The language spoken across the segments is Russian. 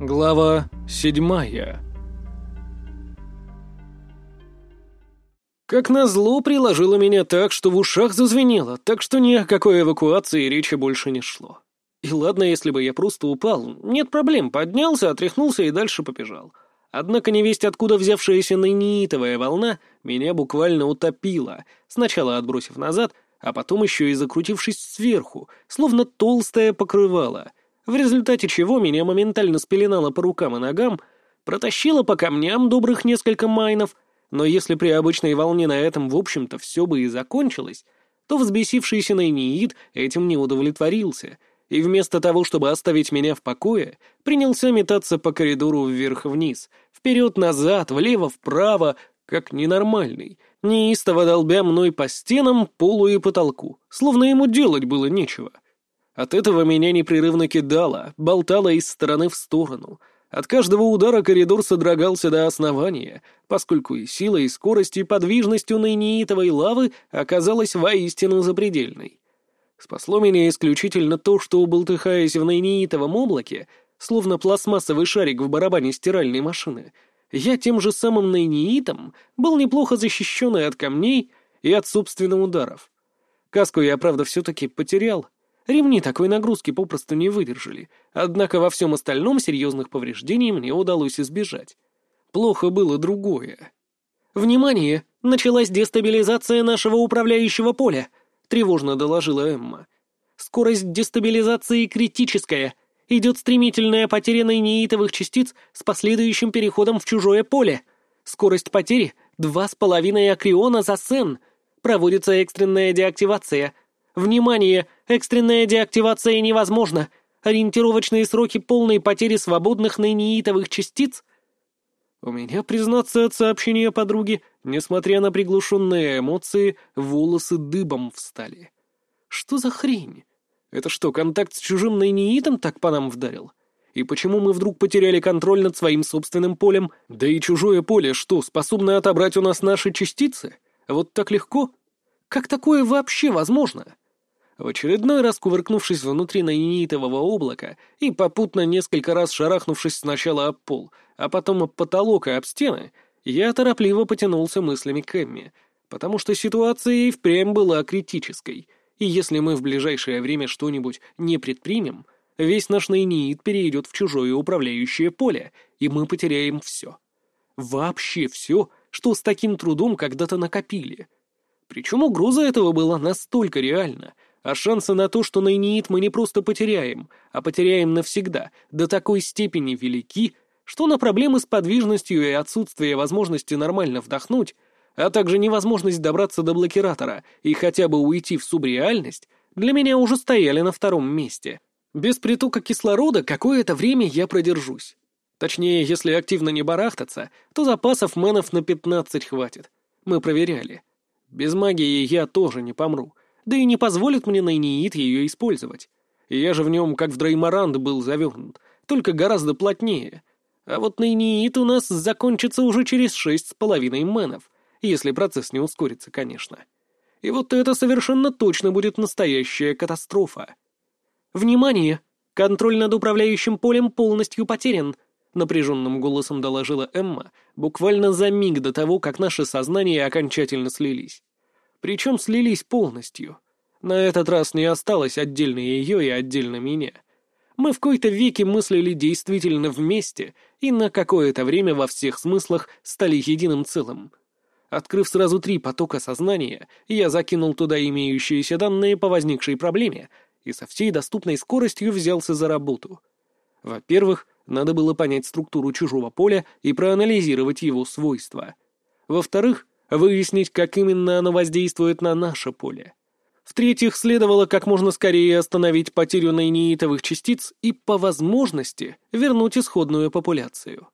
Глава седьмая Как назло приложило меня так, что в ушах зазвенело, так что ни о какой эвакуации речи больше не шло. И ладно, если бы я просто упал, нет проблем, поднялся, отряхнулся и дальше побежал. Однако невесть, откуда взявшаяся нейнитовая волна, меня буквально утопила, сначала отбросив назад, а потом еще и закрутившись сверху, словно толстое покрывало, в результате чего меня моментально спеленало по рукам и ногам, протащило по камням добрых несколько майнов — но если при обычной волне на этом, в общем-то, все бы и закончилось, то взбесившийся Найниид этим не удовлетворился, и вместо того, чтобы оставить меня в покое, принялся метаться по коридору вверх-вниз, вперед-назад, влево-вправо, как ненормальный, неистово долбя мной по стенам, полу и потолку, словно ему делать было нечего. От этого меня непрерывно кидало, болтало из стороны в сторону — от каждого удара коридор содрогался до основания, поскольку и сила, и скорость, и подвижность у нейнитовой лавы оказалась воистину запредельной. Спасло меня исключительно то, что, болтыхаясь в нейнитовом облаке, словно пластмассовый шарик в барабане стиральной машины, я тем же самым нейнитом был неплохо защищен и от камней, и от собственных ударов. Каску я, правда, все-таки потерял — Ремни такой нагрузки попросту не выдержали, однако во всем остальном серьезных повреждений мне удалось избежать. Плохо было другое. «Внимание! Началась дестабилизация нашего управляющего поля!» — тревожно доложила Эмма. «Скорость дестабилизации критическая. Идет стремительная потеря нейнеитовых частиц с последующим переходом в чужое поле. Скорость потери — два с половиной акриона за сен. Проводится экстренная деактивация — Внимание! Экстренная деактивация невозможна! Ориентировочные сроки полной потери свободных нейнеитовых частиц у меня, признаться, от сообщения подруги, несмотря на приглушенные эмоции, волосы дыбом встали. Что за хрень? Это что, контакт с чужим нейнеитом так по нам вдарил? И почему мы вдруг потеряли контроль над своим собственным полем? Да и чужое поле что, способно отобрать у нас наши частицы? Вот так легко? Как такое вообще возможно? В очередной раз кувыркнувшись внутри наинитового облака и попутно несколько раз шарахнувшись сначала об пол, а потом об потолок и об стены, я торопливо потянулся мыслями к Эмме, потому что ситуация и впрямь была критической, и если мы в ближайшее время что-нибудь не предпримем, весь наш наинит перейдет в чужое управляющее поле, и мы потеряем все. Вообще все, что с таким трудом когда-то накопили. Причем угроза этого была настолько реальна — а шансы на то, что Найниит мы не просто потеряем, а потеряем навсегда, до такой степени велики, что на проблемы с подвижностью и отсутствие возможности нормально вдохнуть, а также невозможность добраться до блокиратора и хотя бы уйти в субреальность, для меня уже стояли на втором месте. Без притока кислорода какое-то время я продержусь. Точнее, если активно не барахтаться, то запасов мэнов на 15 хватит. Мы проверяли. Без магии я тоже не помру да и не позволит мне Найниит ее использовать. Я же в нем, как в Дреймаранд, был завернут, только гораздо плотнее. А вот Найниит у нас закончится уже через шесть с половиной мэнов, если процесс не ускорится, конечно. И вот это совершенно точно будет настоящая катастрофа. «Внимание! Контроль над управляющим полем полностью потерян», — напряженным голосом доложила Эмма, буквально за миг до того, как наши сознания окончательно слились. Причем слились полностью. На этот раз не осталось отдельно ее и отдельно меня. Мы в кои-то веке мыслили действительно вместе и на какое-то время во всех смыслах стали единым целым. Открыв сразу три потока сознания, я закинул туда имеющиеся данные по возникшей проблеме и со всей доступной скоростью взялся за работу. Во-первых, надо было понять структуру чужого поля и проанализировать его свойства. Во-вторых, выяснить, как именно оно воздействует на наше поле. В-третьих, следовало как можно скорее остановить потерю нейнеитовых частиц и, по возможности, вернуть исходную популяцию.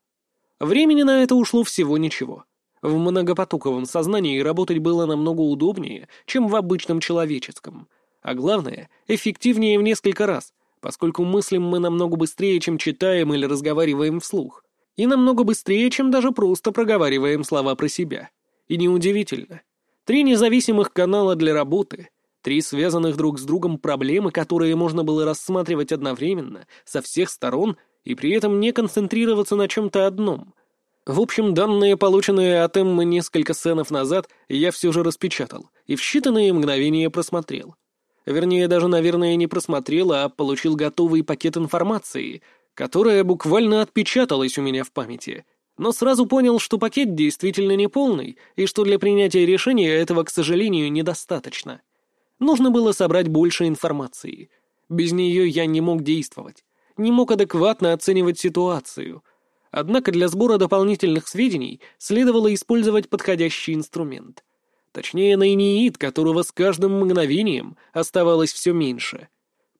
Времени на это ушло всего ничего. В многопотоковом сознании работать было намного удобнее, чем в обычном человеческом. А главное, эффективнее в несколько раз, поскольку мыслим мы намного быстрее, чем читаем или разговариваем вслух. И намного быстрее, чем даже просто проговариваем слова про себя. И неудивительно. Три независимых канала для работы, три связанных друг с другом проблемы, которые можно было рассматривать одновременно, со всех сторон, и при этом не концентрироваться на чем-то одном. В общем, данные, полученные от Эммы несколько сценов назад, я все же распечатал и в считанные мгновения просмотрел. Вернее, даже, наверное, не просмотрел, а получил готовый пакет информации, которая буквально отпечаталась у меня в памяти. Но сразу понял, что пакет действительно не полный, и что для принятия решения этого, к сожалению, недостаточно. Нужно было собрать больше информации. Без нее я не мог действовать, не мог адекватно оценивать ситуацию. Однако для сбора дополнительных сведений следовало использовать подходящий инструмент — Точнее, наиниит, которого с каждым мгновением оставалось все меньше.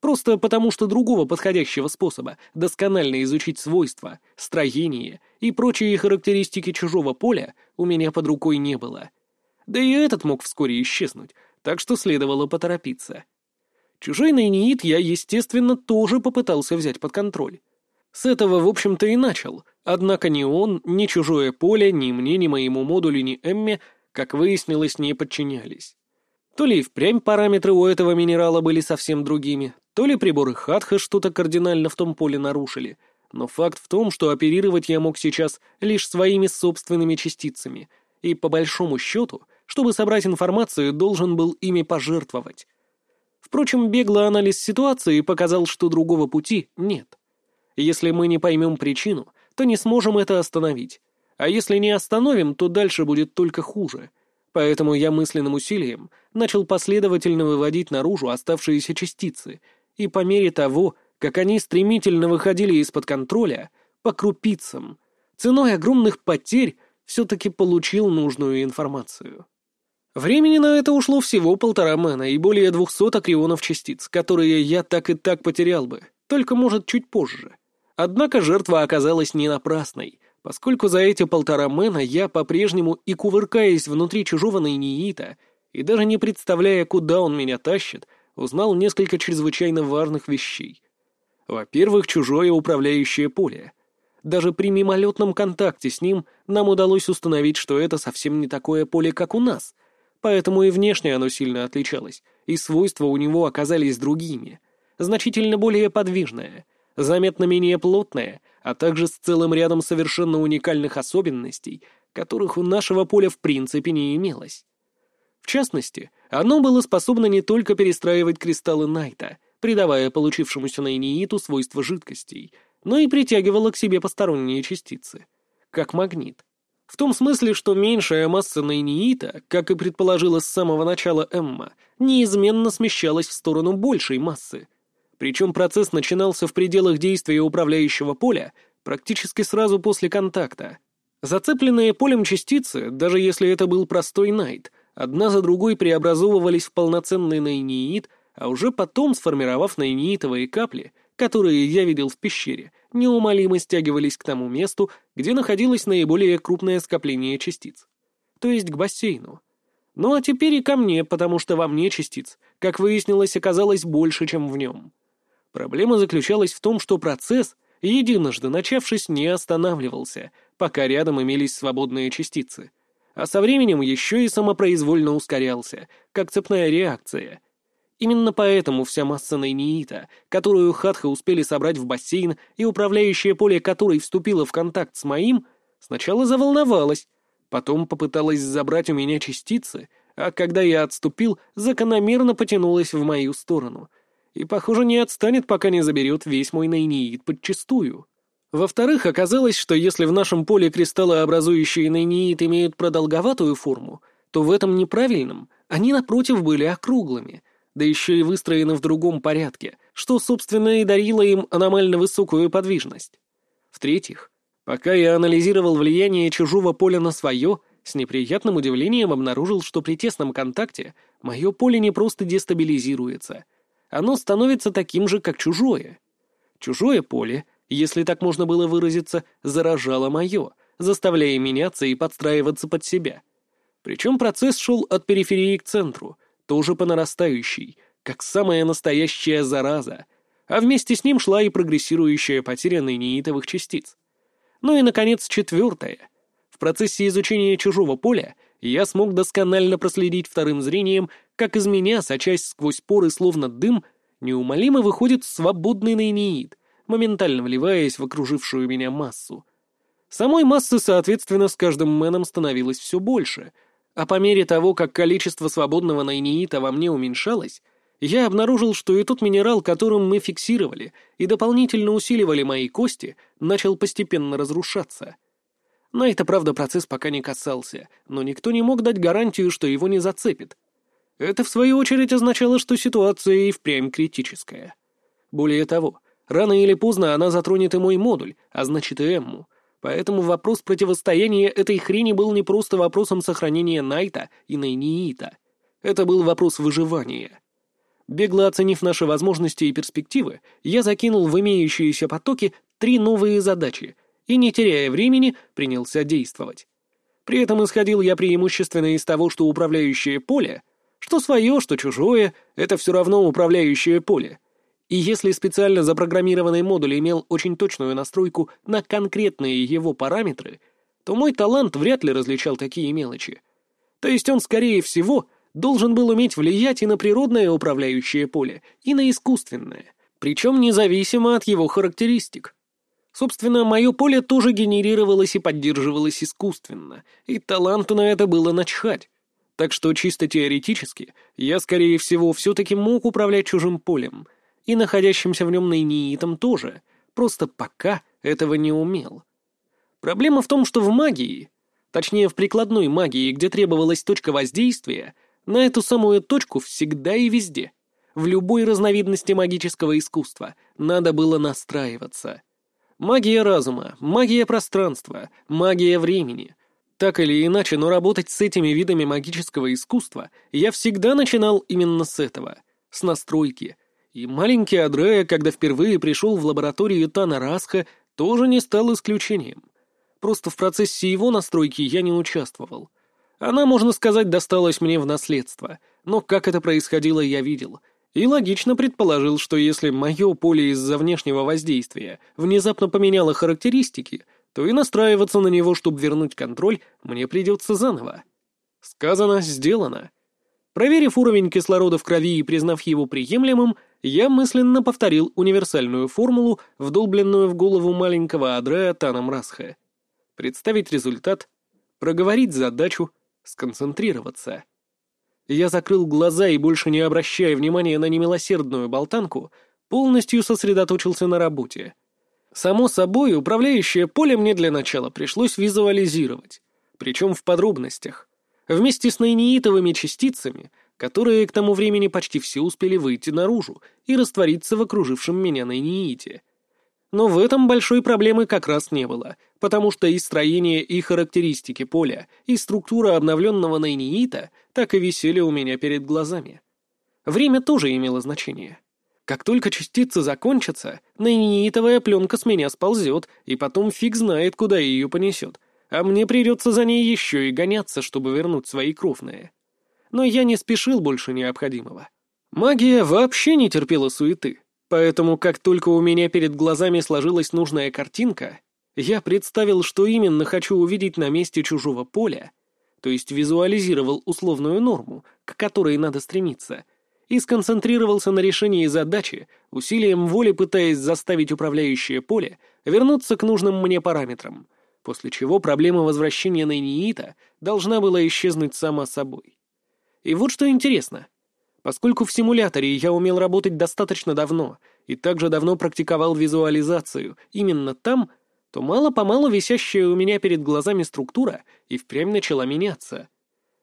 Просто потому, что другого подходящего способа досконально изучить свойства, строение и прочие характеристики чужого поля у меня под рукой не было. Да и этот мог вскоре исчезнуть, так что следовало поторопиться. Чужой наиниит я, естественно, тоже попытался взять под контроль. С этого, в общем-то, и начал, однако ни он, ни чужое поле, ни мне, ни моему модулю, ни Эмме как выяснилось, не подчинялись. То ли и впрямь параметры у этого минерала были совсем другими, то ли приборы Хатха что-то кардинально в том поле нарушили, но факт в том, что оперировать я мог сейчас лишь своими собственными частицами, и по большому счету, чтобы собрать информацию, должен был ими пожертвовать. Впрочем, беглый анализ ситуации показал, что другого пути нет. Если мы не поймем причину, то не сможем это остановить, а если не остановим, то дальше будет только хуже. Поэтому я мысленным усилием начал последовательно выводить наружу оставшиеся частицы, и по мере того, как они стремительно выходили из-под контроля, по крупицам, ценой огромных потерь, все-таки получил нужную информацию. Времени на это ушло всего полтора мэна и более двухсот акрионов частиц, которые я так и так потерял бы, только, может, чуть позже. Однако жертва оказалась не напрасной, поскольку за эти полтора мэна я по-прежнему и кувыркаясь внутри чужого наиниита, и даже не представляя, куда он меня тащит, узнал несколько чрезвычайно важных вещей. Во-первых, чужое управляющее поле. Даже при мимолетном контакте с ним нам удалось установить, что это совсем не такое поле, как у нас, поэтому и внешне оно сильно отличалось, и свойства у него оказались другими, значительно более подвижное, заметно менее плотное — а также с целым рядом совершенно уникальных особенностей, которых у нашего поля в принципе не имелось. В частности, оно было способно не только перестраивать кристаллы Найта, придавая получившемуся наинииту свойства жидкостей, но и притягивало к себе посторонние частицы, как магнит. В том смысле, что меньшая масса наиниита, как и предположила с самого начала Эмма, неизменно смещалась в сторону большей массы, причем процесс начинался в пределах действия управляющего поля практически сразу после контакта. Зацепленные полем частицы, даже если это был простой найт, одна за другой преобразовывались в полноценный найниит, а уже потом, сформировав найниитовые капли, которые я видел в пещере, неумолимо стягивались к тому месту, где находилось наиболее крупное скопление частиц. То есть к бассейну. Ну а теперь и ко мне, потому что во мне частиц, как выяснилось, оказалось больше, чем в нем. Проблема заключалась в том, что процесс, единожды начавшись, не останавливался, пока рядом имелись свободные частицы. А со временем еще и самопроизвольно ускорялся, как цепная реакция. Именно поэтому вся масса нейниита, которую Хатха успели собрать в бассейн и управляющее поле которой вступило в контакт с моим, сначала заволновалась, потом попыталась забрать у меня частицы, а когда я отступил, закономерно потянулась в мою сторону — и, похоже, не отстанет, пока не заберет весь мой нейниит подчистую. Во-вторых, оказалось, что если в нашем поле кристаллообразующие нейниит имеют продолговатую форму, то в этом неправильном они, напротив, были округлыми, да еще и выстроены в другом порядке, что, собственно, и дарило им аномально высокую подвижность. В-третьих, пока я анализировал влияние чужого поля на свое, с неприятным удивлением обнаружил, что при тесном контакте мое поле не просто дестабилизируется — оно становится таким же, как чужое. Чужое поле, если так можно было выразиться, заражало мое, заставляя меняться и подстраиваться под себя. Причем процесс шел от периферии к центру, тоже по нарастающей, как самая настоящая зараза, а вместе с ним шла и прогрессирующая потеря нейнитовых частиц. Ну и, наконец, четвертое. В процессе изучения чужого поля я смог досконально проследить вторым зрением, как из меня, сочась сквозь поры словно дым, неумолимо выходит свободный нейниит, моментально вливаясь в окружившую меня массу. Самой массы, соответственно, с каждым мэном становилось все больше, а по мере того, как количество свободного найниита во мне уменьшалось, я обнаружил, что и тот минерал, которым мы фиксировали и дополнительно усиливали мои кости, начал постепенно разрушаться. На это, правда, процесс пока не касался, но никто не мог дать гарантию, что его не зацепит. Это, в свою очередь, означало, что ситуация и впрямь критическая. Более того, рано или поздно она затронет и мой модуль, а значит и Эмму. Поэтому вопрос противостояния этой хрени был не просто вопросом сохранения Найта и Найниита. Это был вопрос выживания. Бегло оценив наши возможности и перспективы, я закинул в имеющиеся потоки три новые задачи и, не теряя времени, принялся действовать. При этом исходил я преимущественно из того, что управляющее поле, что свое, что чужое, это все равно управляющее поле. И если специально запрограммированный модуль имел очень точную настройку на конкретные его параметры, то мой талант вряд ли различал такие мелочи. То есть он, скорее всего, должен был уметь влиять и на природное управляющее поле, и на искусственное, причем независимо от его характеристик. Собственно, мое поле тоже генерировалось и поддерживалось искусственно, и таланту на это было начхать. Так что чисто теоретически я, скорее всего, все-таки мог управлять чужим полем, и находящимся в нем нейниитом тоже, просто пока этого не умел. Проблема в том, что в магии, точнее в прикладной магии, где требовалась точка воздействия, на эту самую точку всегда и везде, в любой разновидности магического искусства, надо было настраиваться. Магия разума, магия пространства, магия времени. Так или иначе, но работать с этими видами магического искусства я всегда начинал именно с этого, с настройки. И маленький Адрея, когда впервые пришел в лабораторию Тана Расха, тоже не стал исключением. Просто в процессе его настройки я не участвовал. Она, можно сказать, досталась мне в наследство, но как это происходило, я видел. И логично предположил, что если мое поле из-за внешнего воздействия внезапно поменяло характеристики, то и настраиваться на него, чтобы вернуть контроль, мне придется заново. Сказано, сделано. Проверив уровень кислорода в крови и признав его приемлемым, я мысленно повторил универсальную формулу, вдолбленную в голову маленького Адрея Таном Расха. Представить результат, проговорить задачу — сконцентрироваться. Я закрыл глаза и, больше не обращая внимания на немилосердную болтанку, полностью сосредоточился на работе. Само собой, управляющее поле мне для начала пришлось визуализировать, причем в подробностях, вместе с наиниитовыми частицами, которые к тому времени почти все успели выйти наружу и раствориться в окружившем меня наиниите — но в этом большой проблемы как раз не было, потому что и строение, и характеристики поля, и структура обновленного нейниита так и висели у меня перед глазами. Время тоже имело значение. Как только частицы закончатся, нейниитовая пленка с меня сползет, и потом фиг знает, куда ее понесет, а мне придется за ней еще и гоняться, чтобы вернуть свои кровные. Но я не спешил больше необходимого. Магия вообще не терпела суеты. Поэтому, как только у меня перед глазами сложилась нужная картинка, я представил, что именно хочу увидеть на месте чужого поля, то есть визуализировал условную норму, к которой надо стремиться, и сконцентрировался на решении задачи, усилием воли пытаясь заставить управляющее поле вернуться к нужным мне параметрам, после чего проблема возвращения Нейниита должна была исчезнуть сама собой. И вот что интересно — Поскольку в симуляторе я умел работать достаточно давно и также давно практиковал визуализацию именно там, то мало-помалу висящая у меня перед глазами структура и впрямь начала меняться.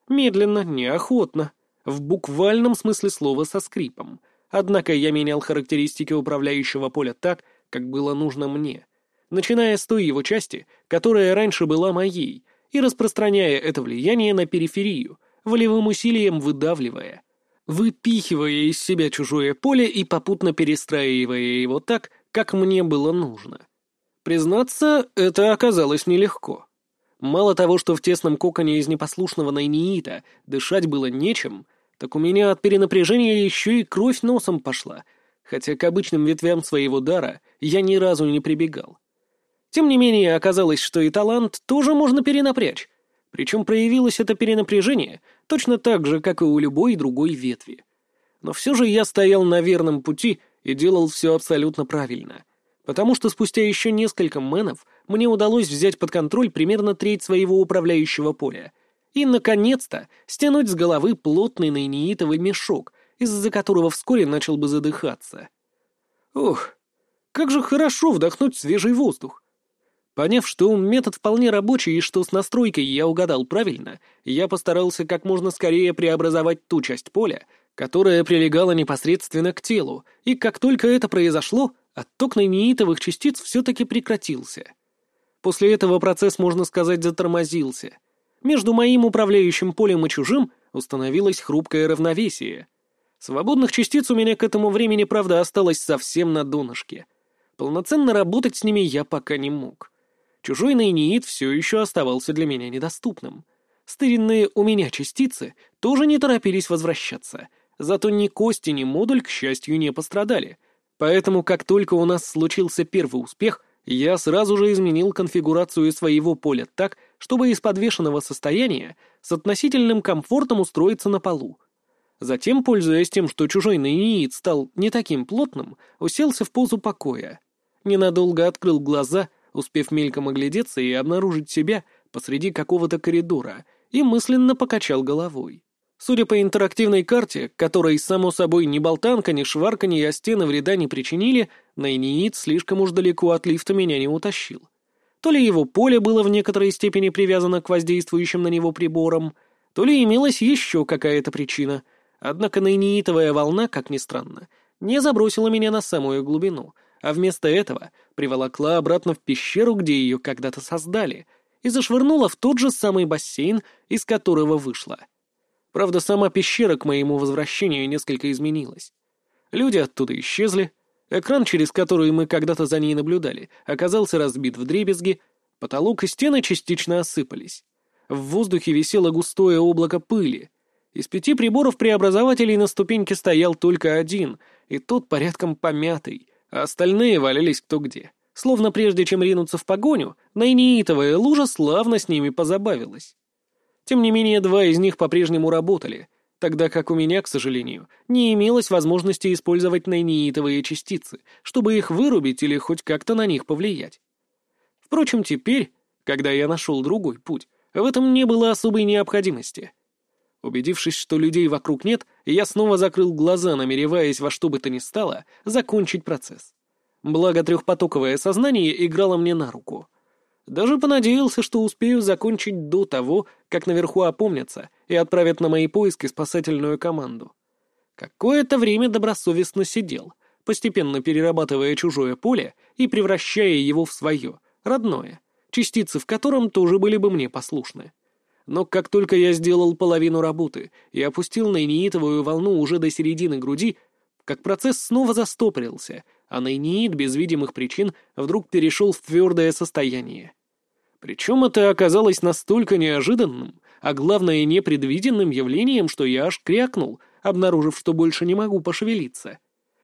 Медленно, неохотно, в буквальном смысле слова со скрипом. Однако я менял характеристики управляющего поля так, как было нужно мне, начиная с той его части, которая раньше была моей, и распространяя это влияние на периферию, волевым усилием выдавливая — выпихивая из себя чужое поле и попутно перестраивая его так, как мне было нужно. Признаться, это оказалось нелегко. Мало того, что в тесном коконе из непослушного найниита дышать было нечем, так у меня от перенапряжения еще и кровь носом пошла, хотя к обычным ветвям своего дара я ни разу не прибегал. Тем не менее, оказалось, что и талант тоже можно перенапрячь, причем проявилось это перенапряжение точно так же, как и у любой другой ветви. Но все же я стоял на верном пути и делал все абсолютно правильно. Потому что спустя еще несколько мэнов мне удалось взять под контроль примерно треть своего управляющего поля и, наконец-то, стянуть с головы плотный найнеитовый мешок, из-за которого вскоре начал бы задыхаться. Ух, как же хорошо вдохнуть свежий воздух. Поняв, что метод вполне рабочий и что с настройкой я угадал правильно, я постарался как можно скорее преобразовать ту часть поля, которая прилегала непосредственно к телу, и как только это произошло, отток нейнитовых частиц все-таки прекратился. После этого процесс, можно сказать, затормозился. Между моим управляющим полем и чужим установилось хрупкое равновесие. Свободных частиц у меня к этому времени, правда, осталось совсем на донышке. Полноценно работать с ними я пока не мог. Чужой нейнеид все еще оставался для меня недоступным. Стыренные у меня частицы тоже не торопились возвращаться, зато ни кости, ни модуль, к счастью, не пострадали. Поэтому, как только у нас случился первый успех, я сразу же изменил конфигурацию своего поля так, чтобы из подвешенного состояния с относительным комфортом устроиться на полу. Затем, пользуясь тем, что чужой нейнеид стал не таким плотным, уселся в позу покоя. Ненадолго открыл глаза — успев мельком оглядеться и обнаружить себя посреди какого-то коридора, и мысленно покачал головой. Судя по интерактивной карте, которой, само собой, ни болтанка, ни шварка, ни стены вреда не причинили, Найниит слишком уж далеко от лифта меня не утащил. То ли его поле было в некоторой степени привязано к воздействующим на него приборам, то ли имелась еще какая-то причина. Однако найниитовая волна, как ни странно, не забросила меня на самую глубину, а вместо этого приволокла обратно в пещеру, где ее когда-то создали, и зашвырнула в тот же самый бассейн, из которого вышла. Правда, сама пещера к моему возвращению несколько изменилась. Люди оттуда исчезли, экран, через который мы когда-то за ней наблюдали, оказался разбит в дребезги, потолок и стены частично осыпались. В воздухе висело густое облако пыли. Из пяти приборов-преобразователей на ступеньке стоял только один, и тот порядком помятый, а остальные валялись кто где. Словно прежде чем ринуться в погоню, найнеитовая лужа славно с ними позабавилась. Тем не менее, два из них по-прежнему работали, тогда как у меня, к сожалению, не имелось возможности использовать найнеитовые частицы, чтобы их вырубить или хоть как-то на них повлиять. Впрочем, теперь, когда я нашел другой путь, в этом не было особой необходимости — Убедившись, что людей вокруг нет, я снова закрыл глаза, намереваясь во что бы то ни стало закончить процесс. Благо трехпотоковое сознание играло мне на руку. Даже понадеялся, что успею закончить до того, как наверху опомнятся и отправят на мои поиски спасательную команду. Какое-то время добросовестно сидел, постепенно перерабатывая чужое поле и превращая его в свое, родное, частицы в котором тоже были бы мне послушны. Но как только я сделал половину работы и опустил найнеитовую волну уже до середины груди, как процесс снова застопорился, а найнеит без видимых причин вдруг перешел в твердое состояние. Причем это оказалось настолько неожиданным, а главное непредвиденным явлением, что я аж крякнул, обнаружив, что больше не могу пошевелиться.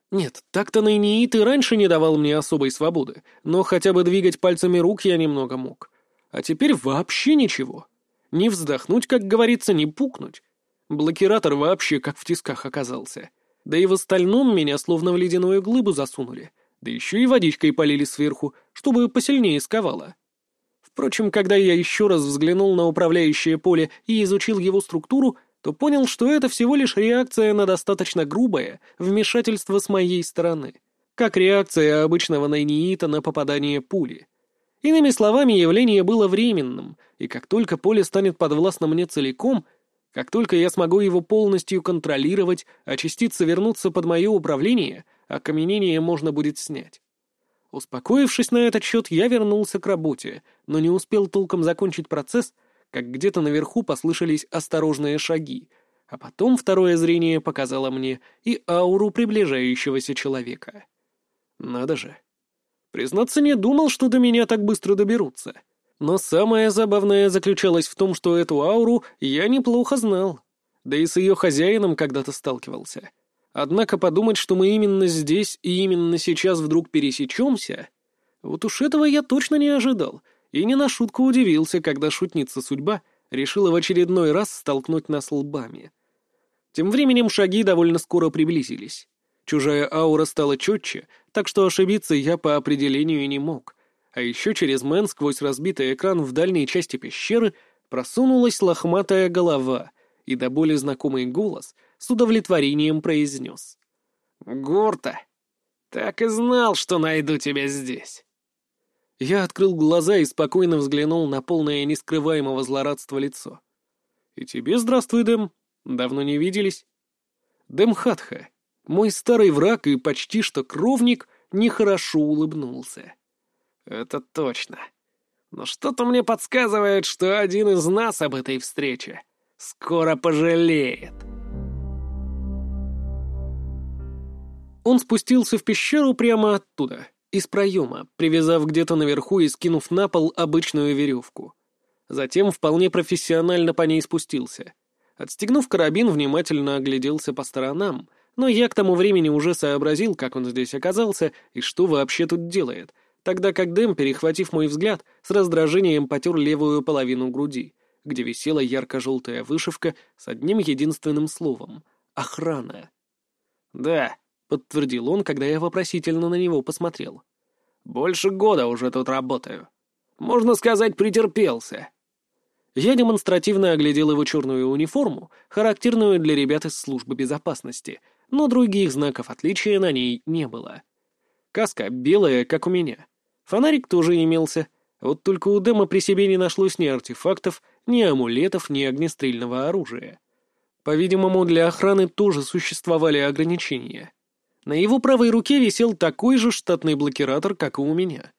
Нет, так-то Найниит и раньше не давал мне особой свободы, но хотя бы двигать пальцами рук я немного мог. А теперь вообще ничего. Не вздохнуть, как говорится, не пукнуть. Блокиратор вообще как в тисках оказался. Да и в остальном меня словно в ледяную глыбу засунули. Да еще и водичкой полили сверху, чтобы посильнее сковало. Впрочем, когда я еще раз взглянул на управляющее поле и изучил его структуру, то понял, что это всего лишь реакция на достаточно грубое вмешательство с моей стороны. Как реакция обычного найниита на попадание пули. Иными словами, явление было временным, и как только поле станет подвластно мне целиком, как только я смогу его полностью контролировать, а частицы вернутся под мое управление, окаменение можно будет снять. Успокоившись на этот счет, я вернулся к работе, но не успел толком закончить процесс, как где-то наверху послышались осторожные шаги, а потом второе зрение показало мне и ауру приближающегося человека. Надо же. Признаться, не думал, что до меня так быстро доберутся. Но самое забавное заключалось в том, что эту ауру я неплохо знал. Да и с ее хозяином когда-то сталкивался. Однако подумать, что мы именно здесь и именно сейчас вдруг пересечемся, вот уж этого я точно не ожидал, и не на шутку удивился, когда шутница судьба решила в очередной раз столкнуть нас лбами. Тем временем шаги довольно скоро приблизились. Чужая аура стала четче, так что ошибиться я по определению не мог. А еще через мэн сквозь разбитый экран в дальней части пещеры просунулась лохматая голова, и до боли знакомый голос с удовлетворением произнес. «Гурта, так и знал, что найду тебя здесь». Я открыл глаза и спокойно взглянул на полное нескрываемого злорадства лицо. «И тебе здравствуй, Дэм. Давно не виделись?» Дэм Хатха, мой старый враг и почти что кровник, нехорошо улыбнулся. «Это точно. Но что-то мне подсказывает, что один из нас об этой встрече скоро пожалеет». Он спустился в пещеру прямо оттуда, из проема, привязав где-то наверху и скинув на пол обычную веревку. Затем вполне профессионально по ней спустился. Отстегнув карабин, внимательно огляделся по сторонам, но я к тому времени уже сообразил, как он здесь оказался и что вообще тут делает, тогда как Дэм, перехватив мой взгляд, с раздражением потер левую половину груди, где висела ярко-желтая вышивка с одним единственным словом — «Охрана». «Да», — подтвердил он, когда я вопросительно на него посмотрел. «Больше года уже тут работаю. Можно сказать, претерпелся». Я демонстративно оглядел его черную униформу, характерную для ребят из службы безопасности, но других знаков отличия на ней не было. Каска белая, как у меня. Фонарик тоже имелся, вот только у Дэма при себе не нашлось ни артефактов, ни амулетов, ни огнестрельного оружия. По-видимому, для охраны тоже существовали ограничения. На его правой руке висел такой же штатный блокиратор, как и у меня.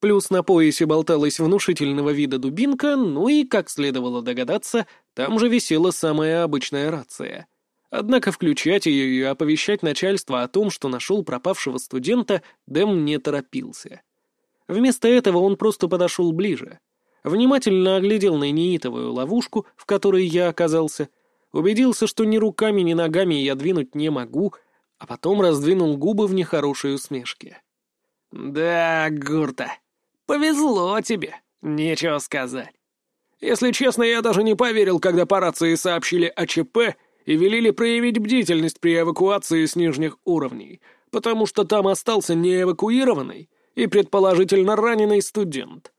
Плюс на поясе болталась внушительного вида дубинка, ну и, как следовало догадаться, там же висела самая обычная рация. Однако включать ее и оповещать начальство о том, что нашел пропавшего студента, Дэм не торопился. Вместо этого он просто подошел ближе, внимательно оглядел нейнитовую ловушку, в которой я оказался, убедился, что ни руками, ни ногами я двинуть не могу — а потом раздвинул губы в нехорошей усмешке. «Да, Гурта, повезло тебе, нечего сказать. Если честно, я даже не поверил, когда по рации сообщили о ЧП и велели проявить бдительность при эвакуации с нижних уровней, потому что там остался неэвакуированный и предположительно раненый студент.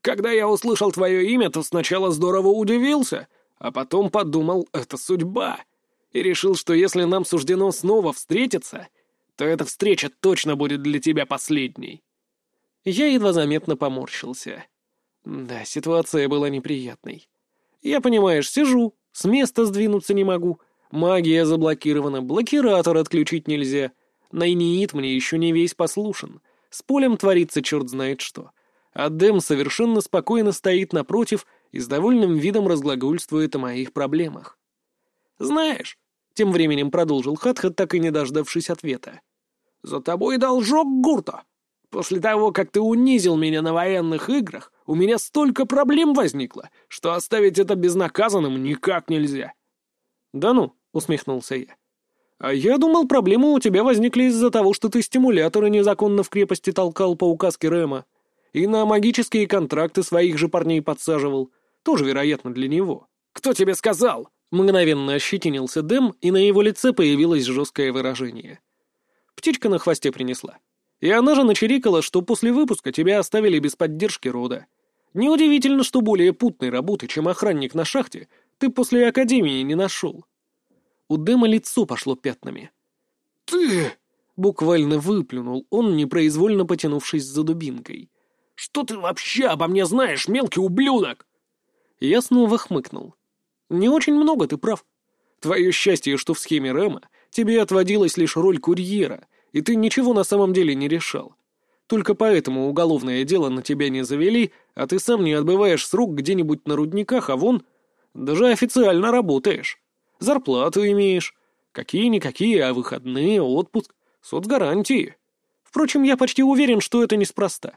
Когда я услышал твое имя, то сначала здорово удивился, а потом подумал, это судьба» и решил, что если нам суждено снова встретиться, то эта встреча точно будет для тебя последней. Я едва заметно поморщился. Да, ситуация была неприятной. Я, понимаешь, сижу, с места сдвинуться не могу, магия заблокирована, блокиратор отключить нельзя, Найниит мне еще не весь послушен, с полем творится черт знает что. А Дэм совершенно спокойно стоит напротив и с довольным видом разглагольствует о моих проблемах. «Знаешь, тем временем продолжил Хатха, так и не дождавшись ответа. «За тобой должок, Гурта. После того, как ты унизил меня на военных играх, у меня столько проблем возникло, что оставить это безнаказанным никак нельзя». «Да ну», — усмехнулся я. «А я думал, проблемы у тебя возникли из-за того, что ты стимуляторы незаконно в крепости толкал по указке Рэма и на магические контракты своих же парней подсаживал. Тоже, вероятно, для него». «Кто тебе сказал?» Мгновенно ощетинился Дэм, и на его лице появилось жесткое выражение. Птичка на хвосте принесла. И она же начерикала, что после выпуска тебя оставили без поддержки рода. Неудивительно, что более путной работы, чем охранник на шахте, ты после академии не нашел. У Дэма лицо пошло пятнами. «Ты!» — буквально выплюнул он, непроизвольно потянувшись за дубинкой. «Что ты вообще обо мне знаешь, мелкий ублюдок?» Я снова хмыкнул. Не очень много, ты прав. Твое счастье, что в схеме Рэма тебе отводилась лишь роль курьера, и ты ничего на самом деле не решал. Только поэтому уголовное дело на тебя не завели, а ты сам не отбываешь срок где-нибудь на рудниках, а вон даже официально работаешь. Зарплату имеешь. Какие-никакие, а выходные, отпуск, соцгарантии. Впрочем, я почти уверен, что это неспроста.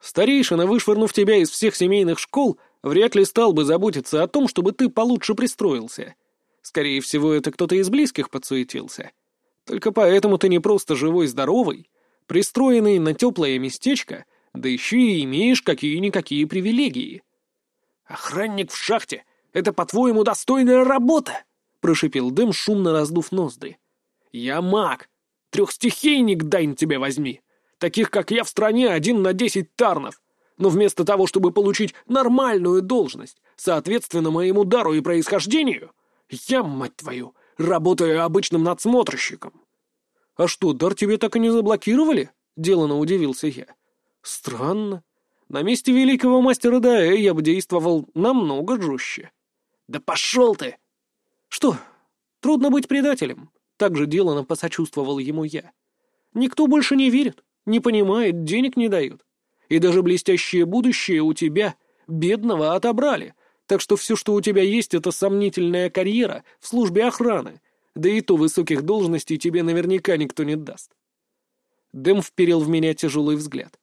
Старейшина, вышвырнув тебя из всех семейных школ, вряд ли стал бы заботиться о том, чтобы ты получше пристроился. Скорее всего, это кто-то из близких подсуетился. Только поэтому ты не просто живой-здоровый, пристроенный на теплое местечко, да еще и имеешь какие-никакие привилегии. «Охранник в шахте — это, по-твоему, достойная работа?» — прошипел Дэм, шумно раздув ноздри. «Я маг. Трехстихийник, дай на тебя возьми. Таких, как я, в стране один на десять тарнов. Но вместо того, чтобы получить нормальную должность, соответственно моему дару и происхождению, я, мать твою, работаю обычным надсмотрщиком. А что, дар тебе так и не заблокировали? Делано удивился я. Странно. На месте великого мастера Даэ я бы действовал намного жестче. Да пошел ты! Что, трудно быть предателем? Так же делано посочувствовал ему я. Никто больше не верит, не понимает, денег не дают. И даже блестящее будущее у тебя, бедного, отобрали. Так что все, что у тебя есть, это сомнительная карьера в службе охраны. Да и то высоких должностей тебе наверняка никто не даст. Дэм вперил в меня тяжелый взгляд.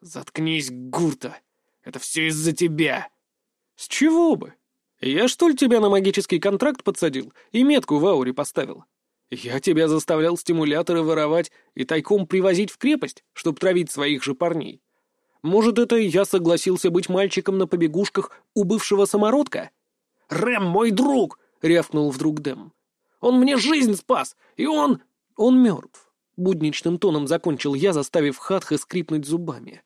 «Заткнись, Гурта! Это все из-за тебя!» «С чего бы? Я что ли тебя на магический контракт подсадил и метку в ауре поставил? Я тебя заставлял стимуляторы воровать и тайком привозить в крепость, чтобы травить своих же парней. Может, это я согласился быть мальчиком на побегушках у бывшего самородка? «Рэм, мой друг!» — рявкнул вдруг Дэм. «Он мне жизнь спас, и он...» «Он мертв», — будничным тоном закончил я, заставив Хатха скрипнуть зубами.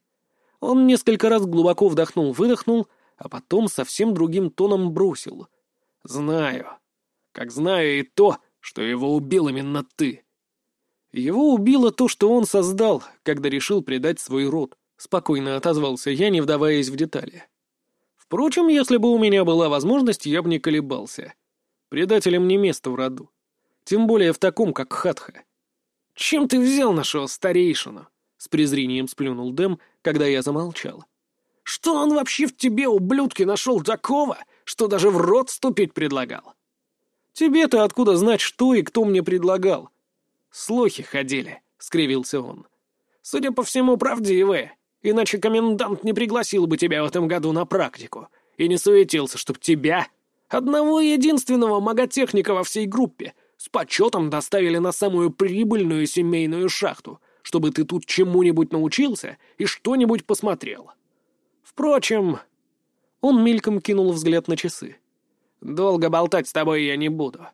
Он несколько раз глубоко вдохнул-выдохнул, а потом совсем другим тоном бросил. «Знаю. Как знаю и то, что его убил именно ты». Его убило то, что он создал, когда решил предать свой род. Спокойно отозвался я, не вдаваясь в детали. Впрочем, если бы у меня была возможность, я бы не колебался. Предателям не место в роду. Тем более в таком, как Хатха. «Чем ты взял нашего старейшину?» — с презрением сплюнул Дэм, когда я замолчал. «Что он вообще в тебе, ублюдки, нашел такого, что даже в рот ступить предлагал?» «Тебе-то откуда знать, что и кто мне предлагал?» «Слухи ходили», — скривился он. «Судя по всему, правдивые. Иначе комендант не пригласил бы тебя в этом году на практику и не суетился, чтоб тебя, одного единственного маготехника во всей группе, с почетом доставили на самую прибыльную семейную шахту, чтобы ты тут чему-нибудь научился и что-нибудь посмотрел. Впрочем, он мельком кинул взгляд на часы. «Долго болтать с тобой я не буду.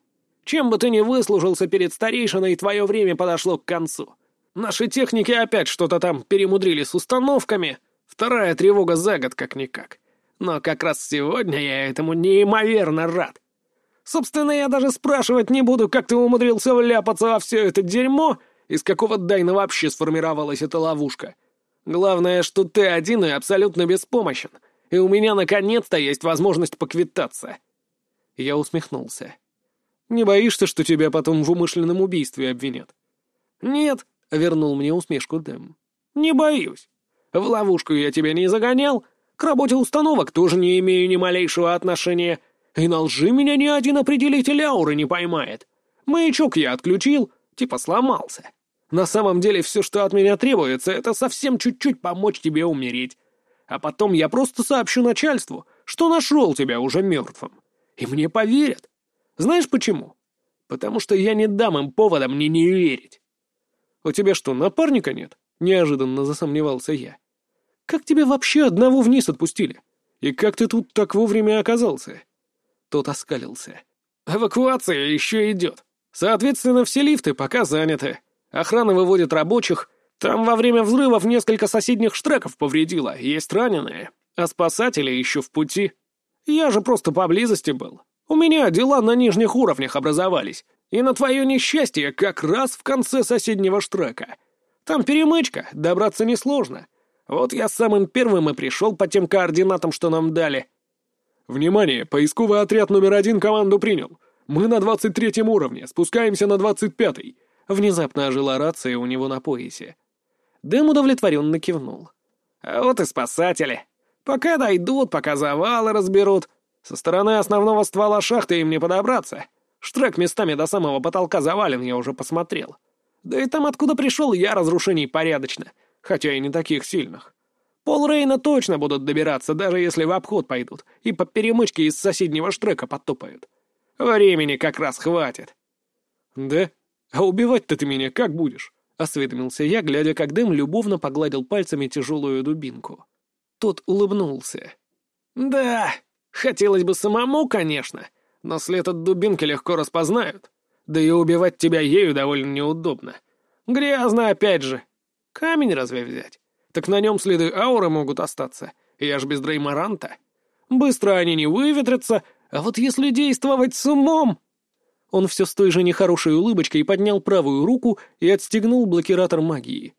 Чем бы ты ни выслужился перед старейшиной, твое время подошло к концу. Наши техники опять что-то там перемудрили с установками. Вторая тревога за год как-никак. Но как раз сегодня я этому неимоверно рад. Собственно, я даже спрашивать не буду, как ты умудрился вляпаться во все это дерьмо, из какого дайна вообще сформировалась эта ловушка. Главное, что ты один и абсолютно беспомощен, и у меня наконец-то есть возможность поквитаться. Я усмехнулся. Не боишься, что тебя потом в умышленном убийстве обвинят? Нет, — вернул мне усмешку Дэм. «Не боюсь. В ловушку я тебя не загонял, к работе установок тоже не имею ни малейшего отношения, и на лжи меня ни один определитель ауры не поймает. Маячок я отключил, типа сломался. На самом деле все, что от меня требуется, это совсем чуть-чуть помочь тебе умереть. А потом я просто сообщу начальству, что нашел тебя уже мертвым. И мне поверят. Знаешь почему? Потому что я не дам им повода мне не верить. «У тебя что, напарника нет?» — неожиданно засомневался я. «Как тебя вообще одного вниз отпустили? И как ты тут так вовремя оказался?» Тот оскалился. «Эвакуация еще идет. Соответственно, все лифты пока заняты. Охрана выводит рабочих. Там во время взрывов несколько соседних штреков повредило, есть раненые. А спасатели еще в пути. Я же просто поблизости был. У меня дела на нижних уровнях образовались, и на твое несчастье как раз в конце соседнего штрака. Там перемычка, добраться несложно. Вот я самым первым и пришел по тем координатам, что нам дали. Внимание, поисковый отряд номер один команду принял. Мы на двадцать третьем уровне, спускаемся на двадцать пятый. Внезапно ожила рация у него на поясе. Дэм удовлетворенно кивнул. А вот и спасатели. Пока дойдут, пока завалы разберут. Со стороны основного ствола шахты им не подобраться. Штрек местами до самого потолка завален, я уже посмотрел. Да и там, откуда пришел, я разрушений порядочно, хотя и не таких сильных. Пол Рейна точно будут добираться, даже если в обход пойдут, и по перемычке из соседнего штрека подтопают. Времени как раз хватит. Да? А убивать-то ты меня как будешь? Осведомился я, глядя, как дым любовно погладил пальцами тяжелую дубинку. Тот улыбнулся. «Да, хотелось бы самому, конечно, но след от дубинки легко распознают. Да и убивать тебя ею довольно неудобно. Грязно опять же. Камень разве взять? Так на нем следы ауры могут остаться. Я ж без Дреймаранта. Быстро они не выветрятся, а вот если действовать с умом... Он все с той же нехорошей улыбочкой поднял правую руку и отстегнул блокиратор магии.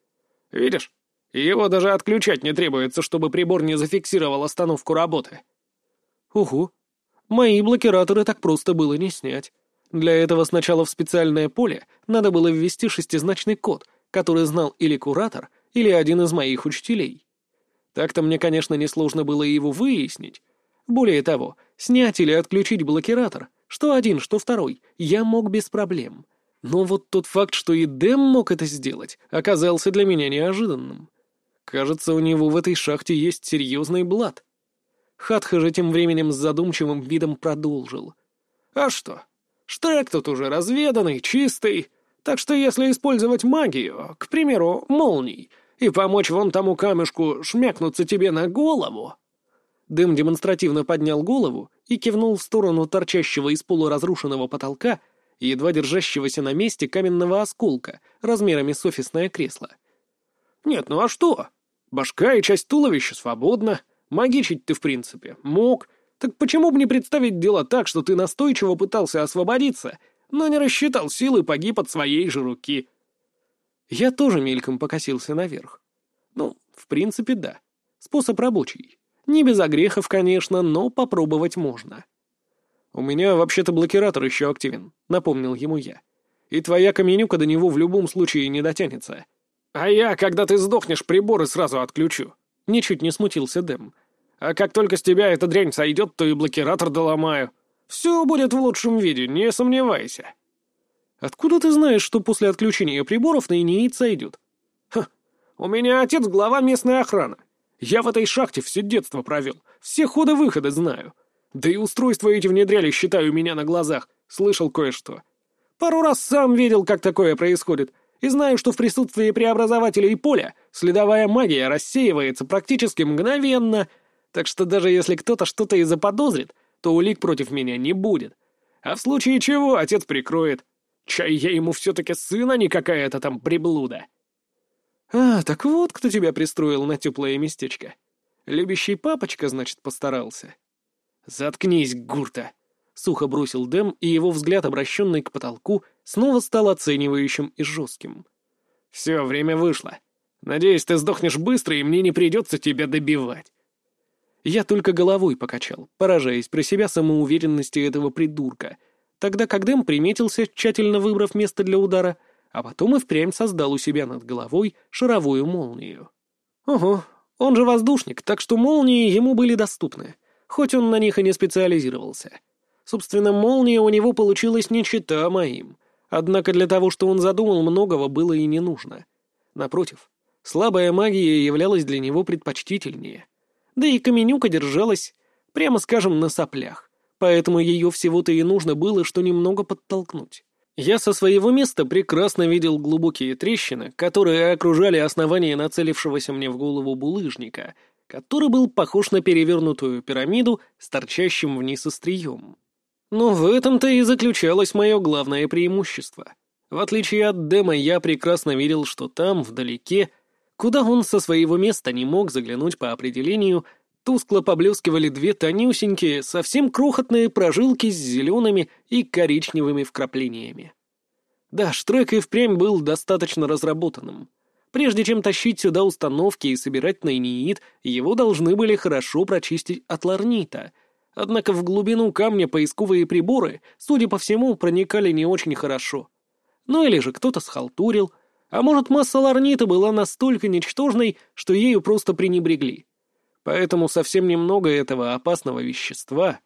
«Видишь, его даже отключать не требуется, чтобы прибор не зафиксировал остановку работы». «Угу. Мои блокираторы так просто было не снять. Для этого сначала в специальное поле надо было ввести шестизначный код, который знал или куратор, или один из моих учителей. Так-то мне, конечно, несложно было его выяснить. Более того, снять или отключить блокиратор, что один, что второй, я мог без проблем. Но вот тот факт, что и Дэм мог это сделать, оказался для меня неожиданным. Кажется, у него в этой шахте есть серьезный блат. Хатха же тем временем с задумчивым видом продолжил. «А что? Штрек тут уже разведанный, чистый, так что если использовать магию, к примеру, молний, и помочь вон тому камешку шмякнуться тебе на голову...» Дым демонстративно поднял голову и кивнул в сторону торчащего из полуразрушенного потолка едва держащегося на месте каменного осколка размерами с офисное кресло. «Нет, ну а что? Башка и часть туловища свободна. Магичить ты, в принципе, мог. Так почему бы не представить дело так, что ты настойчиво пытался освободиться, но не рассчитал силы и погиб от своей же руки?» Я тоже мельком покосился наверх. Ну, в принципе, да. Способ рабочий. Не без огрехов, конечно, но попробовать можно. «У меня вообще-то блокиратор еще активен», — напомнил ему я. «И твоя каменюка до него в любом случае не дотянется». «А я, когда ты сдохнешь, приборы сразу отключу», — ничуть не смутился Дэм. «А как только с тебя эта дрянь сойдет, то и блокиратор доломаю. Все будет в лучшем виде, не сомневайся». «Откуда ты знаешь, что после отключения приборов на инеид сойдет?» «Ха, у меня отец глава местной охраны. Я в этой шахте все детство провел, все ходы-выходы знаю. Да и устройства эти внедряли, считаю, меня на глазах. Слышал кое-что. Пару раз сам видел, как такое происходит, и знаю, что в присутствии преобразователей поля следовая магия рассеивается практически мгновенно, так что даже если кто-то что-то и заподозрит, то улик против меня не будет. А в случае чего отец прикроет. Чай я ему все-таки сын, а не какая-то там приблуда. А, так вот кто тебя пристроил на теплое местечко. Любящий папочка, значит, постарался. «Заткнись, Гурта!» — сухо бросил Дэм, и его взгляд, обращенный к потолку, снова стал оценивающим и жестким. «Все, время вышло. Надеюсь, ты сдохнешь быстро, и мне не придется тебя добивать». Я только головой покачал, поражаясь про себя самоуверенности этого придурка, тогда как Дэм приметился, тщательно выбрав место для удара, а потом и впрямь создал у себя над головой шаровую молнию. Ого, он же воздушник, так что молнии ему были доступны — хоть он на них и не специализировался. Собственно, молния у него получилась не чита моим. Однако для того, что он задумал, многого было и не нужно. Напротив, слабая магия являлась для него предпочтительнее. Да и Каменюка держалась, прямо скажем, на соплях, поэтому ее всего-то и нужно было, что немного подтолкнуть. Я со своего места прекрасно видел глубокие трещины, которые окружали основание нацелившегося мне в голову булыжника — который был похож на перевернутую пирамиду с торчащим вниз острием. Но в этом-то и заключалось мое главное преимущество. В отличие от Дэма, я прекрасно видел, что там, вдалеке, куда он со своего места не мог заглянуть по определению, тускло поблескивали две тонюсенькие, совсем крохотные прожилки с зелеными и коричневыми вкраплениями. Да, Штрек и впрямь был достаточно разработанным. Прежде чем тащить сюда установки и собирать найнеид, его должны были хорошо прочистить от ларнита. Однако в глубину камня поисковые приборы, судя по всему, проникали не очень хорошо. Ну или же кто-то схалтурил, а может масса ларнита была настолько ничтожной, что ею просто пренебрегли. Поэтому совсем немного этого опасного вещества,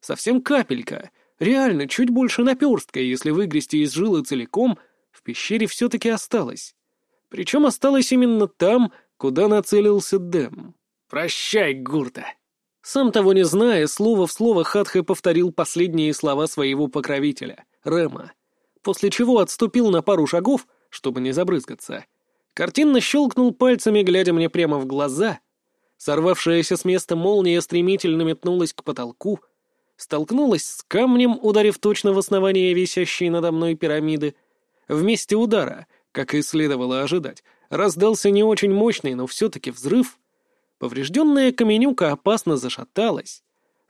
совсем капелька, реально чуть больше наперстка, если выгрести из жилы целиком, в пещере все-таки осталось. Причем осталось именно там, куда нацелился Дэм. «Прощай, Гурта!» Сам того не зная, слово в слово Хатха повторил последние слова своего покровителя, Рема, после чего отступил на пару шагов, чтобы не забрызгаться. Картинно щелкнул пальцами, глядя мне прямо в глаза. Сорвавшаяся с места молния стремительно метнулась к потолку, столкнулась с камнем, ударив точно в основание висящей надо мной пирамиды. В месте удара как и следовало ожидать, раздался не очень мощный, но все-таки взрыв. Поврежденная каменюка опасно зашаталась.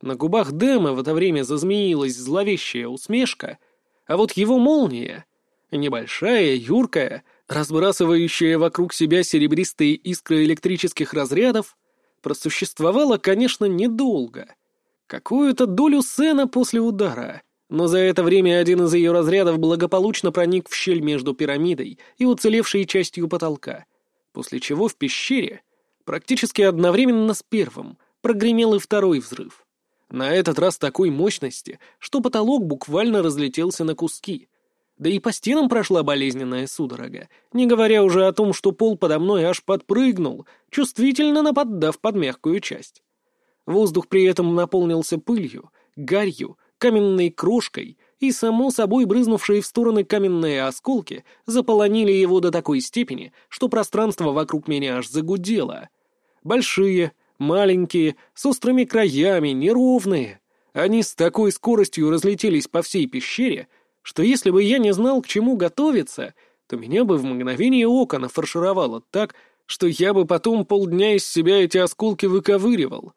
На губах Дэма в это время зазмеилась зловещая усмешка, а вот его молния, небольшая, юркая, разбрасывающая вокруг себя серебристые искры электрических разрядов, просуществовала, конечно, недолго. Какую-то долю сена после удара, но за это время один из ее разрядов благополучно проник в щель между пирамидой и уцелевшей частью потолка, после чего в пещере, практически одновременно с первым, прогремел и второй взрыв. На этот раз такой мощности, что потолок буквально разлетелся на куски. Да и по стенам прошла болезненная судорога, не говоря уже о том, что пол подо мной аж подпрыгнул, чувствительно наподдав под мягкую часть. Воздух при этом наполнился пылью, гарью, каменной крошкой, и, само собой, брызнувшие в стороны каменные осколки заполонили его до такой степени, что пространство вокруг меня аж загудело. Большие, маленькие, с острыми краями, неровные. Они с такой скоростью разлетелись по всей пещере, что если бы я не знал, к чему готовиться, то меня бы в мгновение ока нафаршировало так, что я бы потом полдня из себя эти осколки выковыривал.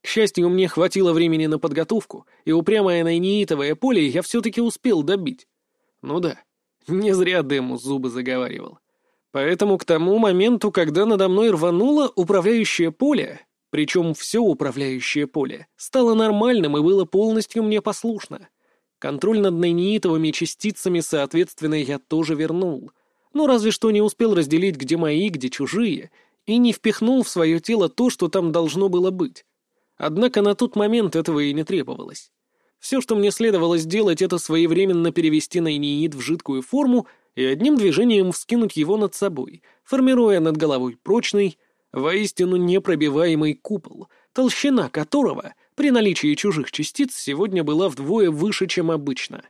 К счастью, мне хватило времени на подготовку, и упрямое найнеитовое поле я все-таки успел добить. Ну да, не зря Дему зубы заговаривал. Поэтому к тому моменту, когда надо мной рвануло управляющее поле, причем все управляющее поле, стало нормальным и было полностью мне послушно. Контроль над найнеитовыми частицами, соответственно, я тоже вернул. Но разве что не успел разделить, где мои, где чужие, и не впихнул в свое тело то, что там должно было быть. Однако на тот момент этого и не требовалось. Все, что мне следовало сделать, это своевременно перевести найниит в жидкую форму и одним движением вскинуть его над собой, формируя над головой прочный, воистину непробиваемый купол, толщина которого при наличии чужих частиц сегодня была вдвое выше, чем обычно.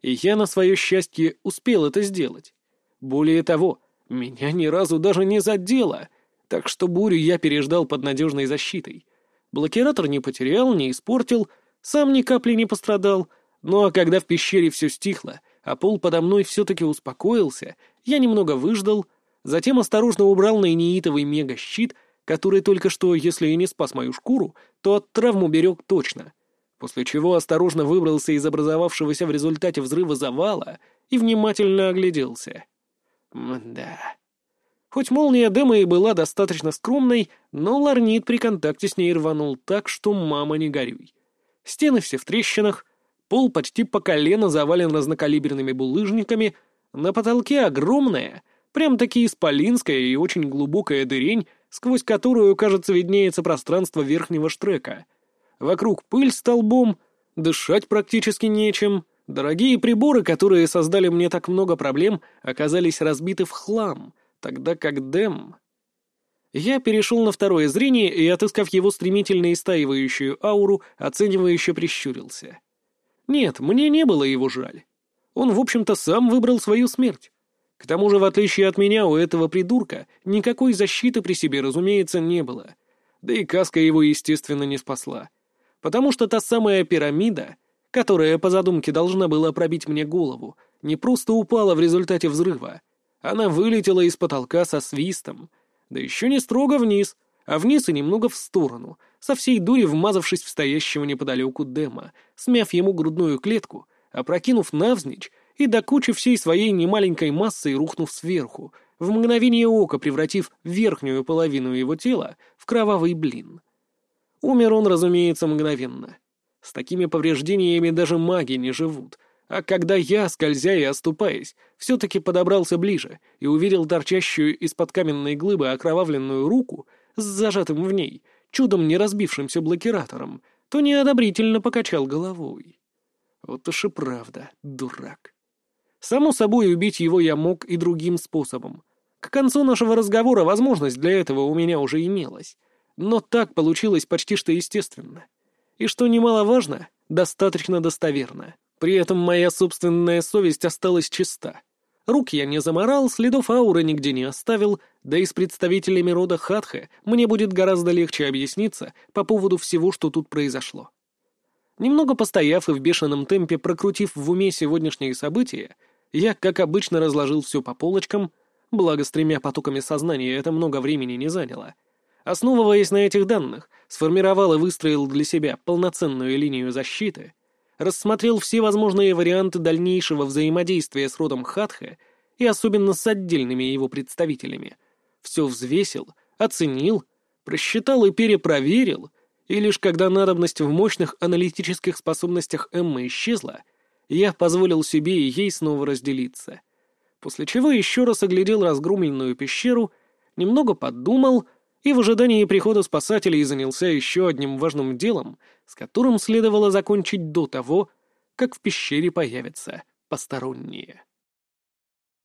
И я на свое счастье успел это сделать. Более того, меня ни разу даже не задело, так что бурю я переждал под надежной защитой — Блокиратор не потерял, не испортил, сам ни капли не пострадал. Ну а когда в пещере все стихло, а пол подо мной все-таки успокоился, я немного выждал, затем осторожно убрал на инеитовый мега-щит, который только что, если и не спас мою шкуру, то от травм уберег точно. После чего осторожно выбрался из образовавшегося в результате взрыва завала и внимательно огляделся. Мда. Хоть молния дыма и была достаточно скромной, но ларнит при контакте с ней рванул так, что мама не горюй. Стены все в трещинах, пол почти по колено завален разнокалиберными булыжниками, на потолке огромная, прям-таки исполинская и очень глубокая дырень, сквозь которую, кажется, виднеется пространство верхнего штрека. Вокруг пыль столбом, дышать практически нечем. Дорогие приборы, которые создали мне так много проблем, оказались разбиты в хлам — тогда как Дэм... Я перешел на второе зрение и, отыскав его стремительно истаивающую ауру, оценивающе прищурился. Нет, мне не было его жаль. Он, в общем-то, сам выбрал свою смерть. К тому же, в отличие от меня, у этого придурка никакой защиты при себе, разумеется, не было. Да и каска его, естественно, не спасла. Потому что та самая пирамида, которая по задумке должна была пробить мне голову, не просто упала в результате взрыва, она вылетела из потолка со свистом. Да еще не строго вниз, а вниз и немного в сторону, со всей дури вмазавшись в стоящего неподалеку Дема, смяв ему грудную клетку, опрокинув навзничь и до кучи всей своей немаленькой массой рухнув сверху, в мгновение ока превратив верхнюю половину его тела в кровавый блин. Умер он, разумеется, мгновенно. С такими повреждениями даже маги не живут — а когда я, скользя и оступаясь, все-таки подобрался ближе и увидел торчащую из-под каменной глыбы окровавленную руку с зажатым в ней, чудом не разбившимся блокиратором, то неодобрительно покачал головой. Вот уж и правда, дурак. Само собой, убить его я мог и другим способом. К концу нашего разговора возможность для этого у меня уже имелась. Но так получилось почти что естественно. И что немаловажно, достаточно достоверно. При этом моя собственная совесть осталась чиста. Рук я не заморал, следов ауры нигде не оставил, да и с представителями рода Хатха мне будет гораздо легче объясниться по поводу всего, что тут произошло. Немного постояв и в бешеном темпе прокрутив в уме сегодняшние события, я, как обычно, разложил все по полочкам, Благо, с тремя потоками сознания это много времени не заняло. Основываясь на этих данных, сформировал и выстроил для себя полноценную линию защиты, рассмотрел все возможные варианты дальнейшего взаимодействия с родом Хатха и особенно с отдельными его представителями. Все взвесил, оценил, просчитал и перепроверил, и лишь когда надобность в мощных аналитических способностях Эммы исчезла, я позволил себе и ей снова разделиться. После чего еще раз оглядел разгромленную пещеру, немного подумал — и в ожидании прихода спасателей занялся еще одним важным делом, с которым следовало закончить до того, как в пещере появятся посторонние.